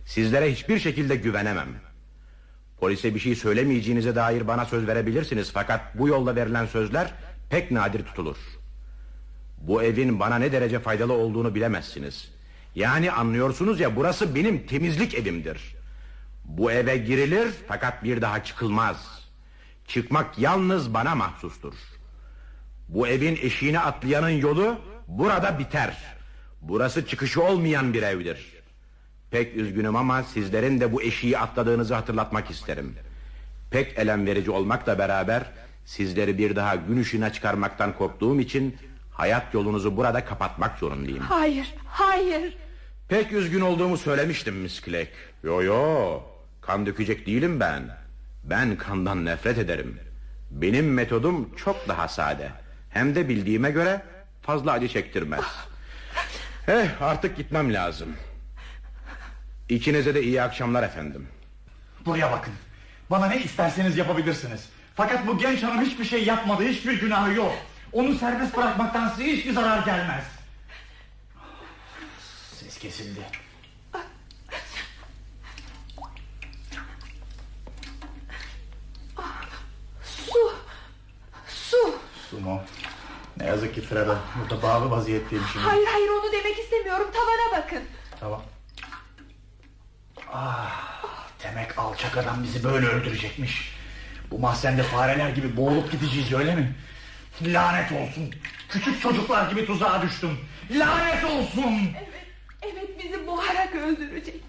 Sizlere hiçbir şekilde güvenemem. Polise bir şey söylemeyeceğinize dair bana söz verebilirsiniz fakat bu yolla verilen sözler pek nadir tutulur. Bu evin bana ne derece faydalı olduğunu bilemezsiniz. Yani anlıyorsunuz ya burası benim temizlik evimdir. Bu eve girilir fakat bir daha çıkılmaz. Çıkmak yalnız bana mahsustur. Bu evin eşiğine atlayanın yolu burada biter. Burası çıkışı olmayan bir evdir. Pek üzgünüm ama sizlerin de bu eşiği atladığınızı hatırlatmak isterim. Pek elem verici olmakla beraber sizleri bir daha gün ışığına çıkarmaktan korktuğum için hayat yolunuzu burada kapatmak zorundayım. Hayır, hayır. Pek üzgün olduğumu söylemiştim Miss Clegg. Yo yo, kan dökecek değilim ben. Ben kandan nefret ederim. Benim metodum çok daha sade. Hem de bildiğime göre fazla acı çektirmez. Eh artık gitmem lazım. İkinize de iyi akşamlar efendim. Buraya bakın. Bana ne isterseniz yapabilirsiniz. Fakat bu genç hanım hiçbir şey yapmadı. Hiçbir günahı yok. Onu serbest bırakmaktan size hiçbir zarar gelmez. Ses kesildi. Sumo. Ne yazık ki Freda. Burada bağlı vaziyetteyim şimdi. Hayır hayır onu demek istemiyorum. Tavana bakın. Tamam. Ah, demek alçak adam bizi böyle öldürecekmiş. Bu mahzende fareler gibi boğulup gideceğiz öyle mi? Lanet olsun. Küçük çocuklar gibi tuzağa düştüm. Lanet olsun. Evet, evet bizi boğarak öldürecek.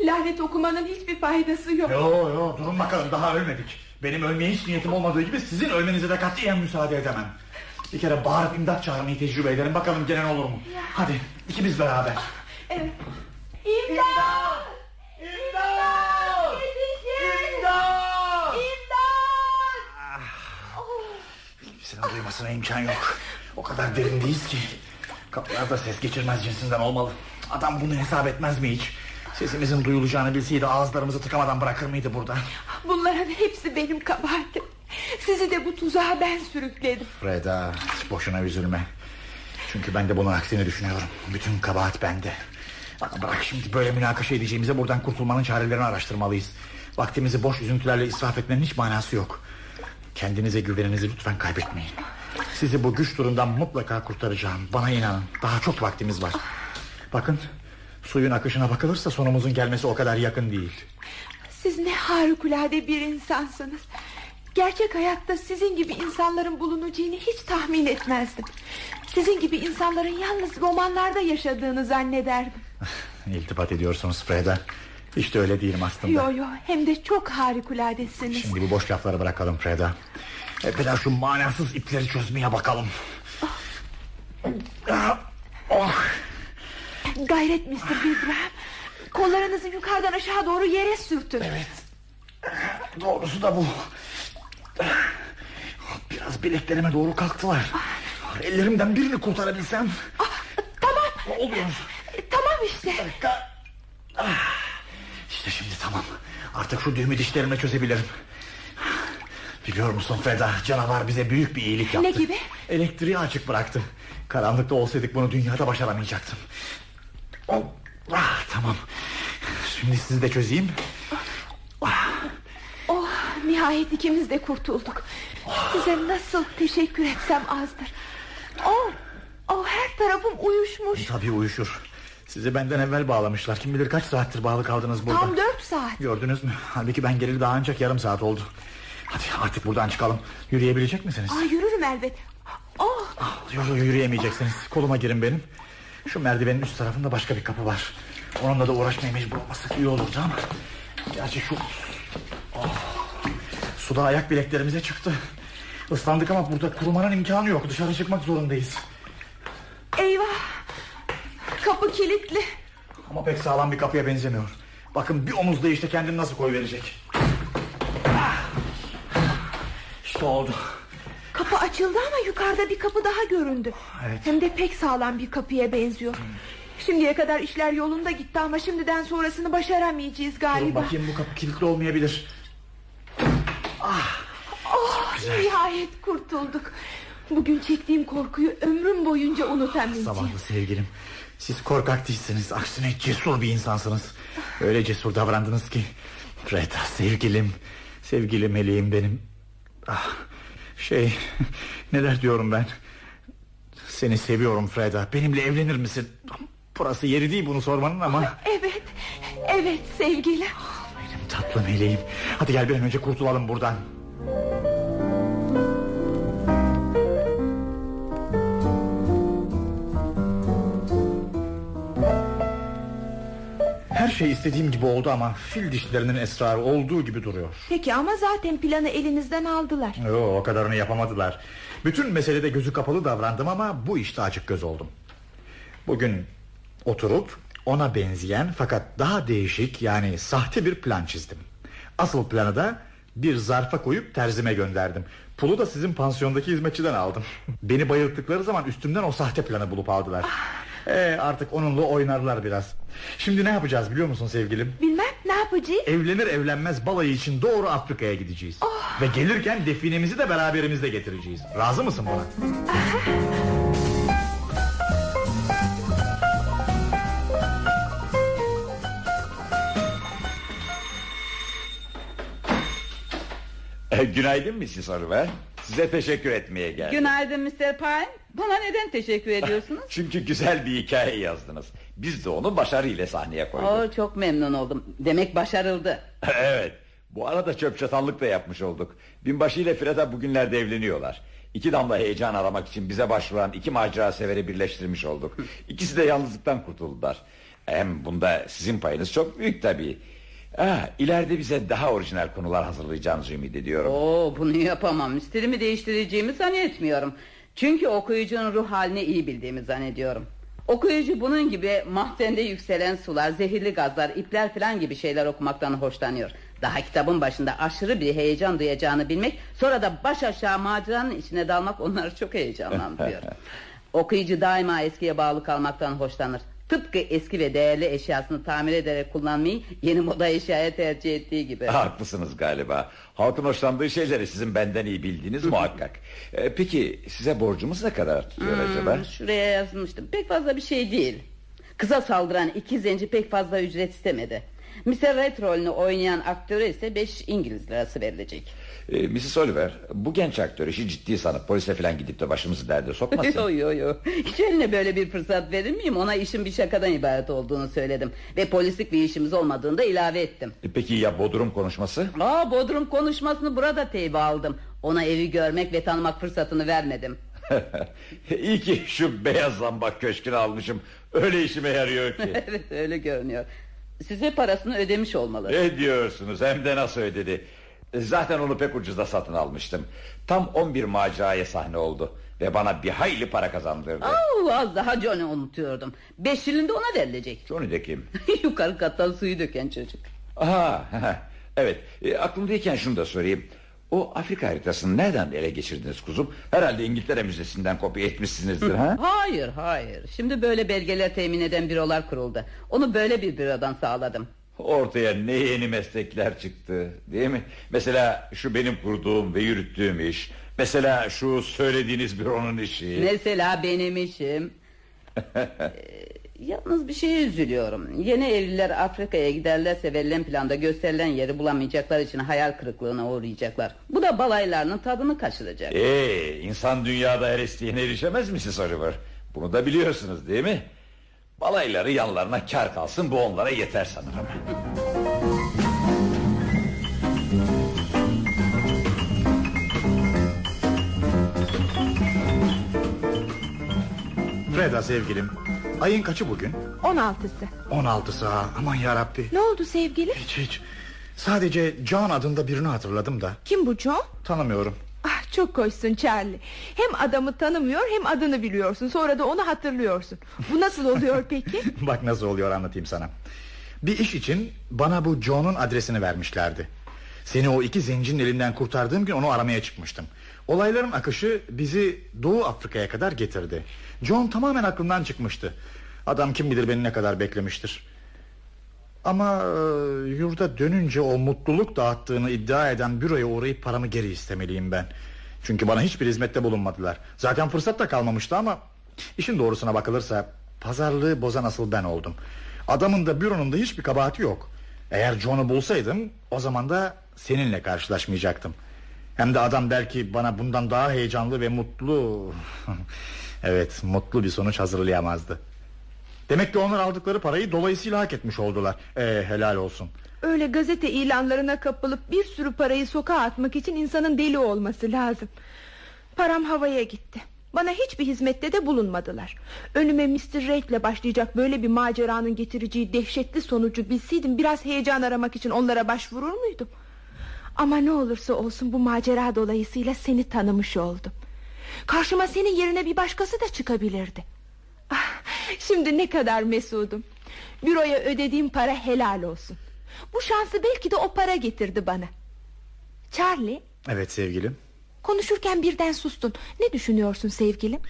Lanet okumanın hiçbir faydası yok. Yo yo durun bakalım daha ölmedik. Benim ölmeye hiç niyetim olmadığı gibi sizin ölmenize de katiyen müsaade edemem. Bir kere bağırıp imdat çağırmayı tecrübe edelim bakalım gelen olur mu? Hadi ikimiz beraber. Evet. İmdat! İmdat! Yetişin! İmdat! İmdat! Kimsenin duymasına imkan yok. O kadar derindeyiz ki. Kapılarda ses geçirmez cinsinden olmalı. Adam bunu hesap etmez mi hiç? Sesimizin duyulacağını bilseydi ağızlarımızı tıkamadan bırakır mıydı burada? Bunların hepsi benim kabahatim. Sizi de bu tuzağa ben sürükledim. Freda boşuna üzülme. Çünkü ben de bunun aksini düşünüyorum. Bütün kabahat bende. Bak, Bırak şimdi böyle münakaşa edeceğimize Buradan kurtulmanın çarelerini araştırmalıyız. Vaktimizi boş üzüntülerle israf etmenin hiç manası yok. Kendinize güveninizi lütfen kaybetmeyin. Sizi bu güç durumdan mutlaka kurtaracağım. Bana inanın daha çok vaktimiz var. Bakın suyun akışına bakılırsa sonumuzun gelmesi o kadar yakın değil Siz ne harikulade bir insansınız. Gerçek hayatta sizin gibi insanların bulunacağını hiç tahmin etmezdim. Sizin gibi insanların yalnız romanlarda yaşadığını zannederdim. İltifat ediyorsunuz Freda. Hiç de öyle değilim aslında. Yo yo hem de çok harikuladesiniz. Şimdi bu boş lafları bırakalım Freda. Evvela şu manasız ipleri çözmeye bakalım. Oh. Gayret Mr. Wilbraham Kollarınızı yukarıdan aşağı doğru yere sürtün. Evet. Doğrusu da bu. Biraz bileklerime doğru kalktılar. Ellerimden birini kurtarabilsem. Ah, Tamam. Oluyor? Tamam işte. Ah, İşte şimdi tamam. Artık şu düğümü dişlerimle çözebilirim. Biliyor musun Feda Canavar bize büyük bir iyilik yaptı. Ne gibi? Elektriği açık bıraktı. Karanlıkta olsaydık bunu dünyada başaramayacaktım ah, Tamam. Şimdi sizi de çözeyim Oh nihayet ikimiz de kurtulduk. Size nasıl teşekkür etsem azdır. Oh, oh her tarafım uyuşmuş. Tabii uyuşur. Sizi benden evvel bağlamışlar. Kim bilir kaç saattir bağlı kaldınız burada. Tam dört saat. Gördünüz mü? Halbuki ben geleli daha ancak yarım saat oldu. Hadi artık buradan çıkalım. Yürüyebilecek misiniz? Aa, Yürürüm elbet. Oh. Ah, yok yürüyemeyeceksiniz. Koluma girin benim Şu merdivenin üst tarafında başka bir kapı var. Onunla da uğraşmaya mecbur olmasak iyi olurdu ama. Gerçi şu oh. Suda ayak bileklerimize çıktı. Islandık ama burada kurumanın imkanı yok. Dışarı çıkmak zorundayız. Eyvah! Kapı kilitli. Ama pek sağlam bir kapıya benzemiyor. Bakın bir omuzda işte kendini nasıl koyverecek. Ah. İşte oldu Kapı açıldı ama yukarıda bir kapı daha göründü. Evet. Hem de pek sağlam bir kapıya benziyor. Şimdiye kadar işler yolunda gitti ama şimdiden sonrasını başaramayacağız Durun galiba. bakayım bu kapı kilitli olmayabilir. Oh nihayet kurtulduk. Bugün çektiğim korkuyu ömrüm boyunca unutamayacağım. Zavallı sevgilim. Siz korkak değilsiniz. Aksine cesur bir insansınız. Öyle cesur davrandınız ki. Freda sevgilim. Sevgili meleğim benim. Ah, Şey (laughs) Neler diyorum ben? Seni seviyorum Freda. Benimle evlenir misin? Burası yeri değil bunu sormanın ama. Evet Evet sevgilim. Benim tatlı meleğim Hadi gel bir an önce kurtulalım buradan Her şey istediğim gibi oldu ama fil dişlerinin esrarı olduğu gibi duruyor. Peki ama zaten planı elinizden aldılar Yo, o kadarını yapamadılar. Bütün meselede gözü kapalı davrandım ama bu işte açık göz oldum. Bugün oturup ona benzeyen fakat daha değişik yani sahte bir plan çizdim. Asıl planı da bir zarfa koyup terzime gönderdim. Pulu da sizin pansiyondaki hizmetçiden aldım. (laughs) Beni bayılttıkları zaman üstümden o sahte planı bulup aldılar. Ee, artık onunla oynarlar biraz. Şimdi ne yapacağız biliyor musun sevgilim? Bilmem ne yapacağız Evlenir evlenmez balayı için doğru Afrika'ya gideceğiz. Ve gelirken definemizi de beraberimizde getireceğiz. Razı mısın buna? E, günaydın Mrs. Oliver. Size teşekkür etmeye geldim. Günaydın Mr. Pine. Bana neden teşekkür ediyorsunuz? (laughs) Çünkü güzel bir hikaye yazdınız. Biz de onu başarıyla sahneye koyduk. Oo, çok memnun oldum. Demek başarıldı. (laughs) evet. Bu arada çöp çatanlık da yapmış olduk. Binbaşı ile Freda bugünlerde evleniyorlar. İki damla heyecan aramak için bize başvuran iki macera severi birleştirmiş olduk. İkisi de yalnızlıktan kurtuldular. Hem bunda sizin payınız çok büyük tabii. Ha, ileride bize daha orijinal konular hazırlayacağınızı ümit ediyorum. Oo, bunu yapamam. Stilimi değiştireceğimi zannetmiyorum. Çünkü okuyucunun ruh halini iyi bildiğimi zannediyorum. Okuyucu bunun gibi mahdende yükselen sular, zehirli gazlar, ipler falan gibi şeyler okumaktan hoşlanıyor. Daha kitabın başında aşırı bir heyecan duyacağını bilmek... ...sonra da baş aşağı maceranın içine dalmak onları çok heyecanlandırıyor. (laughs) Okuyucu daima eskiye bağlı kalmaktan hoşlanır. Tıpkı eski ve değerli eşyasını tamir ederek kullanmayı yeni moda eşyaya tercih ettiği gibi. (laughs) Haklısınız galiba. Halkın hoşlandığı şeyleri sizin benden iyi bildiğiniz muhakkak. Ee, peki size borcumuz ne kadar tutuyor Hmm, acaba? Şuraya yazmıştım. Pek fazla bir şey değil. Kıza saldıran iki zenci pek fazla ücret istemedi. Mr. Red rolünü oynayan aktöre ise 5 İngiliz lirası verilecek. Ee, Mrs. Oliver bu genç aktör işi ciddi sanıp polise falan gidip de başımızı derde sokmasın. (laughs) yo yo yo. Hiç eline böyle bir fırsat verir miyim? Ona işin bir şakadan ibaret olduğunu söyledim. Ve polislik bir işimiz olmadığını da ilave ettim. E, Peki ya Bodrum konuşması? Aa Bodrum konuşmasını burada teybe aldım. Ona evi görmek ve tanımak fırsatını vermedim. (laughs) İyi ki şu beyaz zambak köşkünü almışım. Öyle işime yarıyor ki. (laughs) evet öyle görünüyor. Size parasını ödemiş olmalı. ne diyorsunuz hem de nasıl ödedi? E, Zaten onu pek ucuza satın almıştım. Tam 11 maceraya sahne oldu. Ve bana bir hayli para kazandırdı. Aa, az daha Johnny unutuyordum. Beş de ona verilecek. Johnny de kim? (laughs) Yukarı kattan suyu döken çocuk. Aha, evet e, aklımdayken şunu da sorayım. O Afrika haritasını nereden ele geçirdiniz kuzum? Herhalde İngiltere Müzesi'nden kopya etmişsinizdir ha? Hayır hayır. Şimdi böyle belgeler temin eden bürolar kuruldu. Onu böyle bir bürodan sağladım. Ortaya ne yeni meslekler çıktı değil mi? Mesela şu benim kurduğum ve yürüttüğüm iş. Mesela şu söylediğiniz büronun işi. Mesela benim işim. (laughs) Ee, Yalnız bir şeye üzülüyorum. Yeni evliler Afrika'ya giderlerse verilen planda gösterilen yeri bulamayacaklar için hayal kırıklığına uğrayacaklar. Bu da balaylarının tadını kaçıracak. Ee, insan dünyada her isteğine erişemez mi siz? Bunu da biliyorsunuz değil mi? Balayları yanlarına kar kalsın bu onlara yeter sanırım. Freda sevgilim. Ayın kaçı bugün? 16'sı 16'sı ha. Aman yarabbi. Ne oldu sevgilim Hiç hiç. Sadece John adında birini hatırladım da. Kim bu John Tanımıyorum. Çok hoşsun Charlie Hem adamı tanımıyor hem adını biliyorsun Sonra da onu hatırlıyorsun Bu nasıl oluyor (laughs) peki Bak nasıl oluyor anlatayım sana. Bir iş için bana bu John'un adresini vermişlerdi. Seni o iki zencinin elinden kurtardığım gün onu aramaya çıkmıştım. Olayların akışı bizi Doğu Afrika'ya kadar getirdi. John tamamen aklımdan çıkmıştı. Adam kim bilir beni ne kadar beklemiştir. Ama e, yurda dönünce o mutluluk dağıttığını iddia eden büroya uğrayıp paramı geri istemeliyim ben. Çünkü bana hiçbir hizmette bulunmadılar. Zaten fırsat da kalmamıştı ama işin doğrusuna bakılırsa pazarlığı bozan asıl ben oldum. Adamın da büronun da hiçbir kabahati yok. Eğer John'u bulsaydım o zaman da seninle karşılaşmayacaktım. Hem de adam belki bana bundan daha heyecanlı ve mutlu... (laughs) evet mutlu bir sonuç hazırlayamazdı. Demek ki onlar aldıkları parayı dolayısıyla hak etmiş oldular. Ee, helal olsun. Öyle gazete ilanlarına kapılıp bir sürü parayı sokağa atmak için insanın deli olması lazım. Param havaya gitti. Bana hiçbir hizmette de bulunmadılar. Önüme Mr. Rake'le başlayacak böyle bir maceranın getireceği dehşetli sonucu bilseydim biraz heyecan aramak için onlara başvurur muydum? Ama ne olursa olsun bu macera dolayısıyla seni tanımış oldum. Karşıma senin yerine bir başkası da çıkabilirdi. Ah, şimdi ne kadar mesudum. Büroya ödediğim para helal olsun. Bu şansı belki de o para getirdi bana. Charlie, Evet sevgilim. konuşurken birden sustun. Ne düşünüyorsun sevgilim?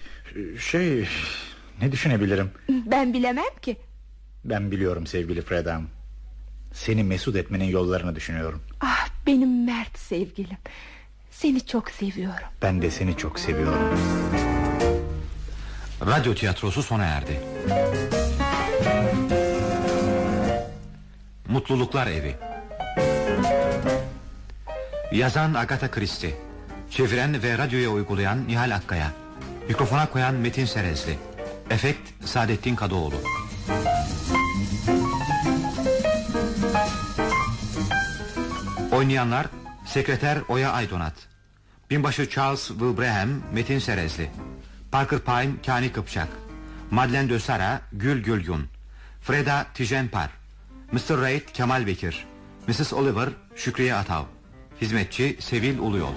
Şey ne düşünebilirim? Ben bilemem ki. Ben biliyorum sevgili Freda'm. Seni mesut etmenin yollarını düşünüyorum. Ah benim mert sevgilim. Seni çok seviyorum. Ben de seni çok seviyorum. Radyo tiyatrosu sona erdi. Mutluluklar Evi. Yazan Agatha Christie Çeviren ve radyoya uygulayan Nihal Akkaya Mikrofona koyan Metin Serezli Efekt Saadettin Kadıoğlu. Oynayanlar Sekreter Oya Aydonat Binbaşı Charles Wilbraham Metin Serezli Parker Pine Kani Kıpçak Madeleine de Sara Gül Gülgün Freda Tijenpar Mr. Reid Kemal Bekir Mrs. Oliver Şükriye Atav Hizmetçi Sevil Uluyol